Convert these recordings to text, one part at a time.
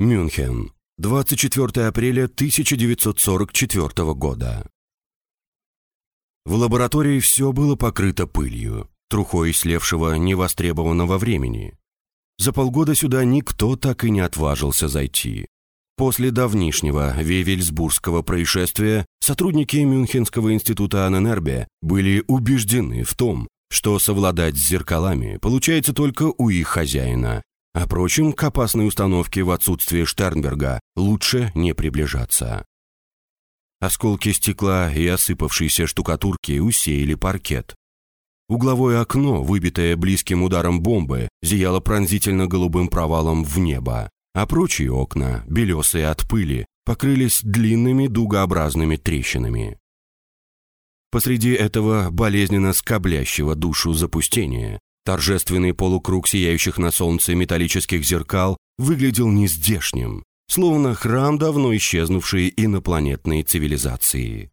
Мюнхен. 24 апреля 1944 года. В лаборатории все было покрыто пылью, трухой слевшего невостребованного времени. За полгода сюда никто так и не отважился зайти. После давнишнего Вевельсбургского происшествия сотрудники Мюнхенского института Аненербе были убеждены в том, что совладать с зеркалами получается только у их хозяина, а прочим, к опасной установке в отсутствие Штернберга лучше не приближаться. Осколки стекла и осыпавшиеся штукатурки усеяли паркет. Угловое окно, выбитое близким ударом бомбы, зияло пронзительно голубым провалом в небо, а прочие окна, белесые от пыли, покрылись длинными дугообразными трещинами. Посреди этого болезненно скоблящего душу запустения торжественный полукруг сияющих на солнце металлических зеркал выглядел нездешним, словно храм давно исчезнувшей инопланетной цивилизации.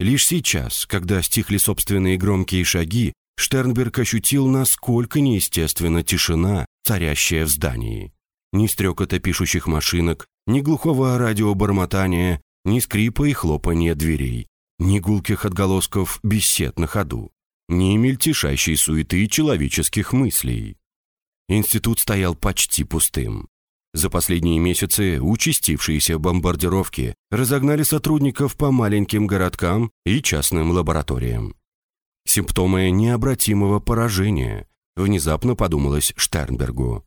Лишь сейчас, когда стихли собственные громкие шаги, Штернберг ощутил, насколько неестественна тишина, царящая в здании. Ни стрекота пишущих машинок, ни глухого радиобормотания, ни скрипа и хлопанья дверей, ни гулких отголосков бесед на ходу, ни мельтешащей суеты человеческих мыслей. Институт стоял почти пустым. За последние месяцы участившиеся бомбардировки разогнали сотрудников по маленьким городкам и частным лабораториям. Симптомы необратимого поражения, внезапно подумалось Штернбергу.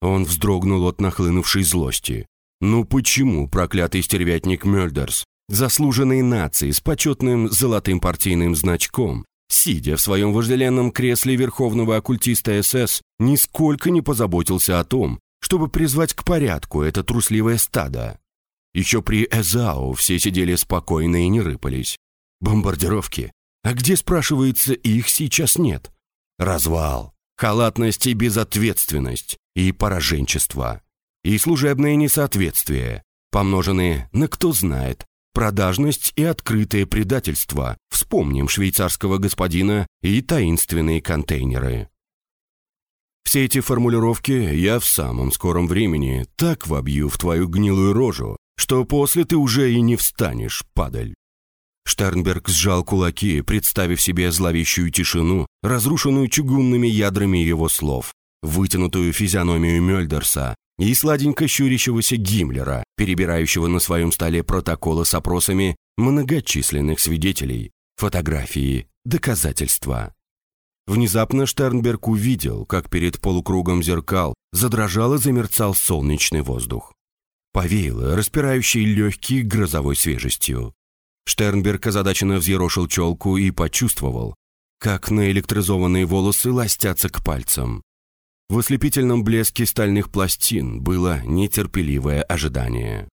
Он вздрогнул от нахлынувшей злости. Ну почему проклятый стервятник Мёльдерс, заслуженный нации с почетным золотым партийным значком, сидя в своем вожделенном кресле верховного оккультиста СС, нисколько не позаботился о том, чтобы призвать к порядку это трусливое стадо. Еще при Эзау все сидели спокойно и не рыпались. Бомбардировки. А где, спрашивается, их сейчас нет? Развал, халатность и безответственность, и пораженчество, и служебное несоответствие, помноженные на кто знает, продажность и открытое предательство, вспомним швейцарского господина и таинственные контейнеры. Все эти формулировки я в самом скором времени так вобью в твою гнилую рожу, что после ты уже и не встанешь, падаль. Штернберг сжал кулаки, представив себе зловещую тишину, разрушенную чугунными ядрами его слов, вытянутую физиономию Мёльдерса и сладенько щурящегося Гиммлера, перебирающего на своем столе протоколы с опросами многочисленных свидетелей, фотографии, доказательства. Внезапно Штернберг увидел, как перед полукругом зеркал задрожал и замерцал солнечный воздух. Повеяло, распирающей легкий грозовой свежестью. Штернберг озадаченно взъерошил челку и почувствовал, как наэлектризованные волосы ластятся к пальцам. В ослепительном блеске стальных пластин было нетерпеливое ожидание.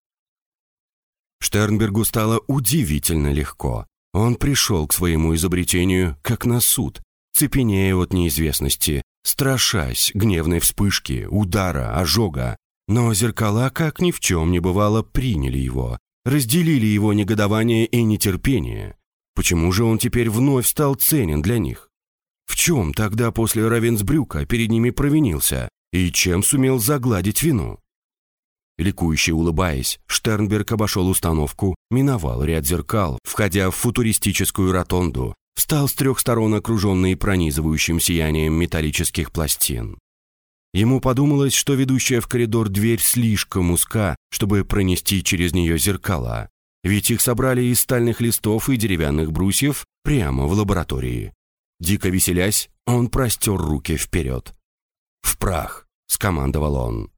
Штернбергу стало удивительно легко. Он пришел к своему изобретению как на суд, цепенея от неизвестности, страшась гневной вспышки, удара, ожога. Но зеркала, как ни в чем не бывало, приняли его, разделили его негодование и нетерпение. Почему же он теперь вновь стал ценен для них? В чем тогда после Равенсбрюка перед ними провинился и чем сумел загладить вину? Ликующе улыбаясь, Штернберг обошел установку, миновал ряд зеркал, входя в футуристическую ротонду, встал с трех сторон окруженный пронизывающим сиянием металлических пластин. Ему подумалось, что ведущая в коридор дверь слишком узка, чтобы пронести через нее зеркала, ведь их собрали из стальных листов и деревянных брусьев прямо в лаборатории. Дико веселясь, он простер руки вперед. «В прах!» — скомандовал он.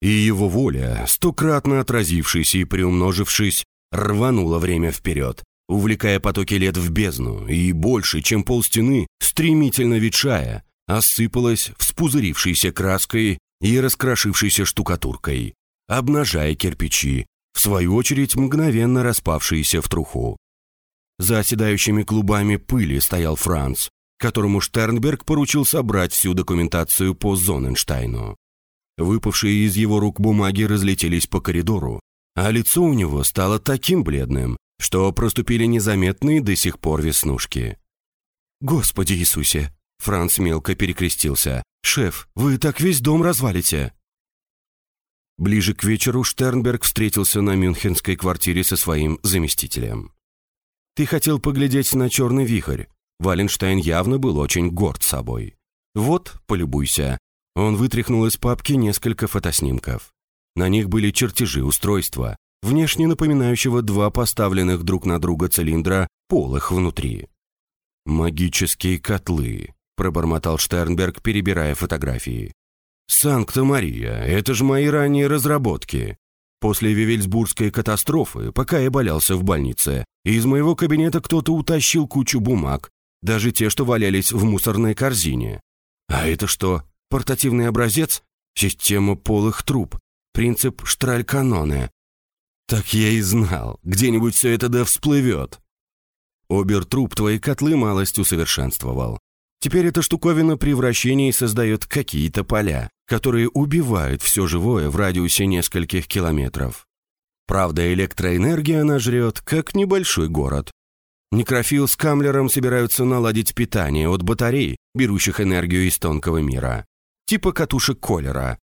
И его воля, стократно отразившись и приумножившись, рванула время вперед, увлекая потоки лет в бездну, и больше, чем полстены, стремительно ветшая, осыпалась вспузырившейся краской и раскрошившейся штукатуркой, обнажая кирпичи, в свою очередь мгновенно распавшиеся в труху. За оседающими клубами пыли стоял Франц, которому Штернберг поручил собрать всю документацию по Зоненштайну. Выпавшие из его рук бумаги разлетелись по коридору, а лицо у него стало таким бледным, что проступили незаметные до сих пор веснушки. «Господи Иисусе!» Франц мелко перекрестился. «Шеф, вы так весь дом развалите!» Ближе к вечеру Штернберг встретился на мюнхенской квартире со своим заместителем. «Ты хотел поглядеть на черный вихрь». Валенштайн явно был очень горд собой. «Вот, полюбуйся». Он вытряхнул из папки несколько фотоснимков. На них были чертежи устройства, внешне напоминающего два поставленных друг на друга цилиндра, полых внутри. «Магические котлы», – пробормотал Штернберг, перебирая фотографии. «Санкта-Мария, это же мои ранние разработки. После Вивельсбургской катастрофы, пока я болялся в больнице, из моего кабинета кто-то утащил кучу бумаг, даже те, что валялись в мусорной корзине. А это что, портативный образец? Система полых труб, принцип Штральканоне. Так я и знал, где-нибудь все это да всплывет. Обертруп твои котлы малость усовершенствовал. Теперь эта штуковина при вращении создает какие-то поля, которые убивают все живое в радиусе нескольких километров. Правда, электроэнергия она жрет, как небольшой город. Некрофил с Камлером собираются наладить питание от батарей, берущих энергию из тонкого мира. Типа катушек Колера.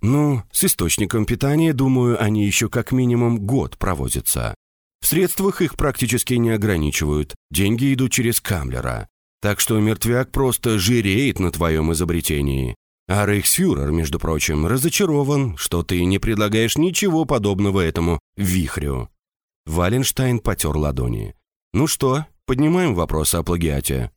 Ну, с источником питания, думаю, они еще как минимум год провозятся. В средствах их практически не ограничивают, деньги идут через Камлера. Так что мертвяк просто жиреет на твоем изобретении. А Рейхсфюрер, между прочим, разочарован, что ты не предлагаешь ничего подобного этому вихрю». Валенштайн потер ладони. «Ну что, поднимаем вопрос о плагиате?»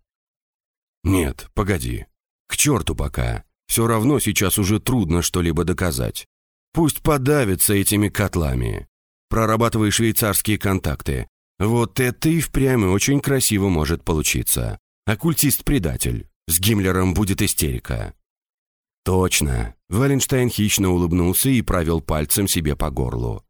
«Нет, погоди. К черту пока. Все равно сейчас уже трудно что-либо доказать. Пусть подавится этими котлами. Прорабатывай швейцарские контакты. Вот это и впрямь очень красиво может получиться. Оккультист-предатель. С Гиммлером будет истерика. «Точно!» Валенштейн хищно улыбнулся и провел пальцем себе по горлу.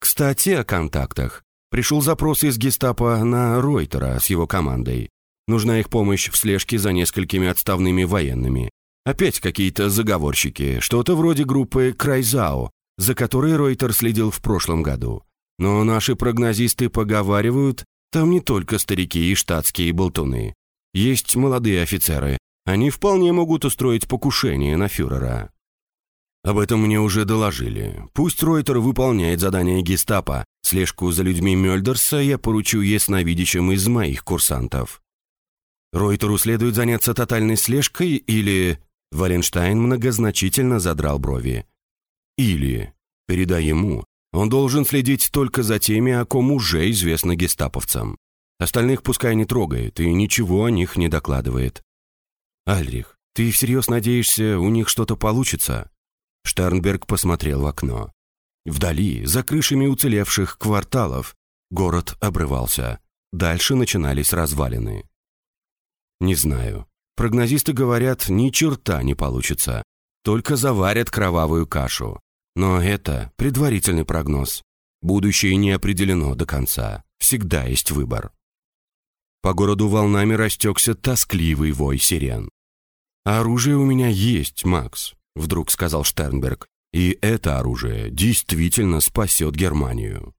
«Кстати, о контактах. Пришел запрос из гестапо на Ройтера с его командой. Нужна их помощь в слежке за несколькими отставными военными. Опять какие-то заговорщики, что-то вроде группы Крайзао, за которой Ройтер следил в прошлом году. Но наши прогнозисты поговаривают, там не только старики и штатские болтуны. Есть молодые офицеры, они вполне могут устроить покушение на фюрера. Об этом мне уже доложили. Пусть Ройтер выполняет задание гестапо. Слежку за людьми Мёльдерса я поручу ясновидящим из моих курсантов. Ройтеру следует заняться тотальной слежкой или... Валенштайн многозначительно задрал брови. Или... Передай ему, он должен следить только за теми, о ком уже известно гестаповцам. Остальных пускай не трогает и ничего о них не докладывает. «Альрих, ты всерьез надеешься, у них что-то получится?» Штернберг посмотрел в окно. Вдали, за крышами уцелевших кварталов, город обрывался. Дальше начинались развалины. «Не знаю. Прогнозисты говорят, ни черта не получится. Только заварят кровавую кашу. Но это предварительный прогноз. Будущее не определено до конца. Всегда есть выбор». По городу волнами растекся тоскливый вой сирен. «Оружие у меня есть, Макс», — вдруг сказал Штернберг. «И это оружие действительно спасет Германию».